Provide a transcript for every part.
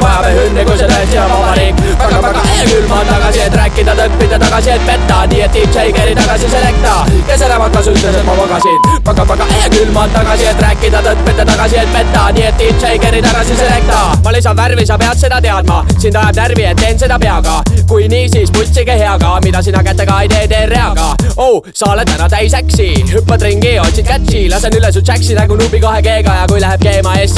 hümni, kui see tõesti on vabariik väga-väga külm on tagasi, et rääkida, tõppida tagasi, et petta. Nii et DJ Geri tagasi selekta. Kes ärevakas ütles, et ma magasin. Väga-väga külm on tagasi, et rääkida, tõppida tagasi, et petta. Nii et DJ Geri tagasi selekta. Ma lisan värvi, sa pead seda teadma. Sind ajab närvi, et teen seda peaga. Kui nii, siis putsige heaga, mida sina kätega ei tee, tee reaga. Oh, sa oled täna täis äksi, hüppad ringi, otsid catch'i, lasen üle su Jaxi nagu nuubi kahe G-ga. Ja kui läheb keema SI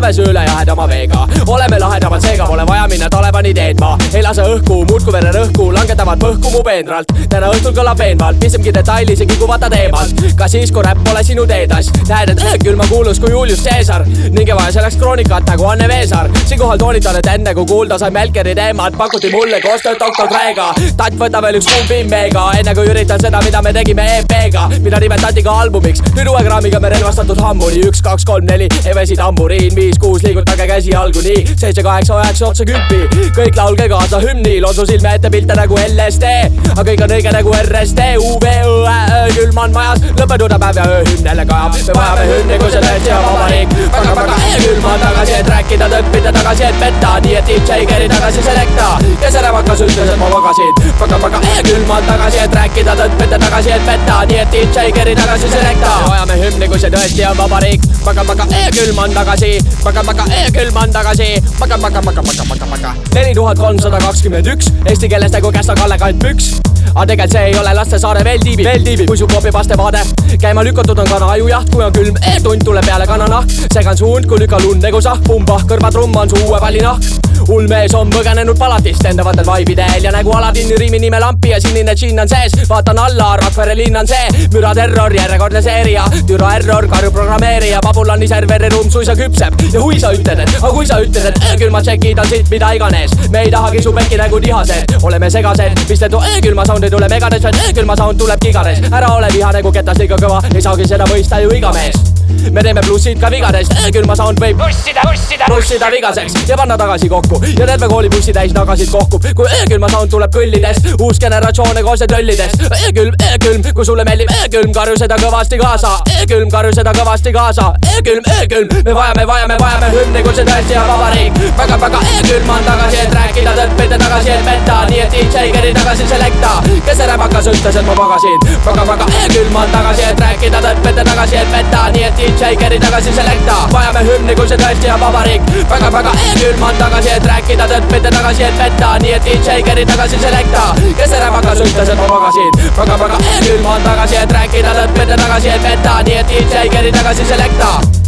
kahe C-ga, valame su üle jahedama veega. oleme lahedamad, seega pole vaja minna Talibani teed ma ei lase õhku, muudkui vererõhku, langetavad põhku mu peenralt. täna õhtul kõlab veenvalt, pissemgi detaili isegi kui vaata teemalt. ka siis, kui räpp pole sinu teetas, näed, et äh, küll ma kuulus kui Julius Caesar ning ei vaja selleks kroonikat nagu Anne Veesaar. siinkohal toonitan, et enne kui kuulda sai Melkeri teemat, pakuti mulle koostööd doktor Dreega. tatt võta veel üks kuum Bimmeega, enne kui üritan seda, mida me tegime EP-ga, mida nimetati ka albumiks. nüüd uue kraamiga me relvastatud hammuni, üks, kaks, kolm, neli, Evesi tamburiin, viis, kuus, liigutage käsi jalgu nii, seitse, kaheksa, üheksa, otsa kümpi, kõik laulge kaasa hümnil, on su silme ette pilte nagu LSD, aga kõik on õige nagu RSD, UV, õe, külm on majas, lõppenud on päev ja ööhümn jälle kajab, me vajame hümni, kui see tõesti on vabariik, väga, väga külm on tagasi, et rääkida, tõppida tagasi, et petta, nii et DJ Geri tagasi selekta, kes ärevakas ütles, et ma magasin, väga, väga külm on tagasi, et rääkida, tõppida tagasi, et petta, nii et DJ Geri tagasi selekta, vajame hümni, kui see tõesti on vabariik, väga, väga külm on tagasi, väga, väga külm on tagasi, väga, väga, neli tuhat kolmsada kakskümmend üks, eesti keeles nagu Kästa Kalle kant püks aga tegelikult see ei ole Lastesaare veel tiibi, veel tiibi, kui su kopib vastevaade. käima lükatud on kana ajujaht, kui on külm e, tund tuleb peale kananahk. segan suund, kui lükkan lund nagu sahk, pumba, kõrvatrumm on su uue pallinahk hull mees on põgenenud palatist enda vaatel vaibidel ja nagu Aladini riimi nime lampi ja sinine džinn on sees. vaatan alla, Rakvere linn on see, müra terror, järjekordne seeria, türa error, karju programmeerija, Babuloni serveri ruum suisa küpseb ja kui sa ütled, et, aga kui sa ütled, et külma tšekid on siit mida iganes, me ei tahagi su pekki nagu tihased, oleme segased, pistetu külma sound ei tule meganes, vaid külma sound tuleb giganes, ära ole vihane, kui ketas liiga kõva, ei saagi seda mõista ju iga mees me teeme plussid ka vigadest, külma sound võib bussida, bussida, bussida vigaseks ja panna tagasi kokku. Ja terve kooli bussitäis nagasid kohkub, kui öökülma sound tuleb kõllidest, uus generatsioon koos töllidest. öökülm, öökülm, kui sulle meeldib öökülm, karju seda kõvasti kaasa, öökülm, karju seda kõvasti kaasa, öökülm, öökülm, me vajame, vajame, vajame hümni, kui see tõesti on vabariik. väga, väga öökülm on tagasi, et rääkida tõtt, mitte tagasi, et petta, nii et DJ Geri tagasi selekta, kes see räpakas ütles, et ma magasin. väga, väga öökülm on tagasi, et rääkida mitte tagasi, et petta, nii et DJ Geri tagasi selekta, vajame hümni, kui see tõesti on vabariik. väga, väga öökülm on tagasi, et rääkida tõtt, mitte tagasi, et petta, nii et DJ Geri tagasi selekta, kes see räpakas ütles, et ma magasin. väga, väga külm on tagasi, et rääkida tõtt, mitte tagasi, et petta, nii et DJ Geri tagasi selekta